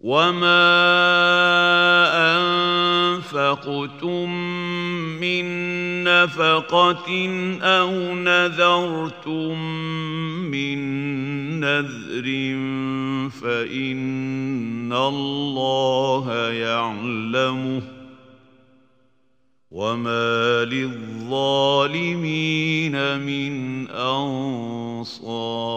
وما انفقتم من نفقه أو نذرتم من نذر فان الله يعلمه وما للظالمين من انصار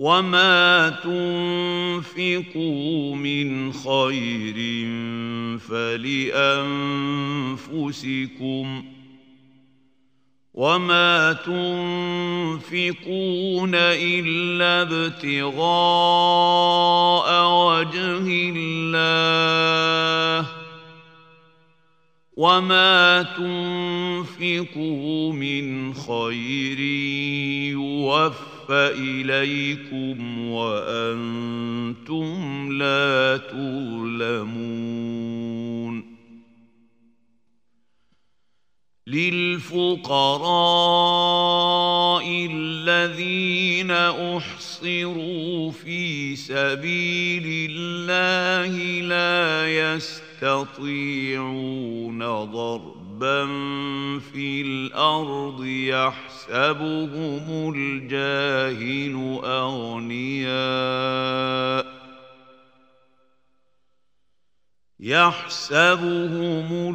وما تنفقوا من خير فلانفسكم وما تنفقون الا ابتغاء وجه الله وما تنفقوا من خير يوفى إليكم وأنتم لا تظلمون للفقراء الذين أحصروا في سبيل الله لا يستطيعون ضربا في الأرض يحسبهم الجاهل أغنياء يحسبهم